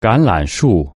橄榄树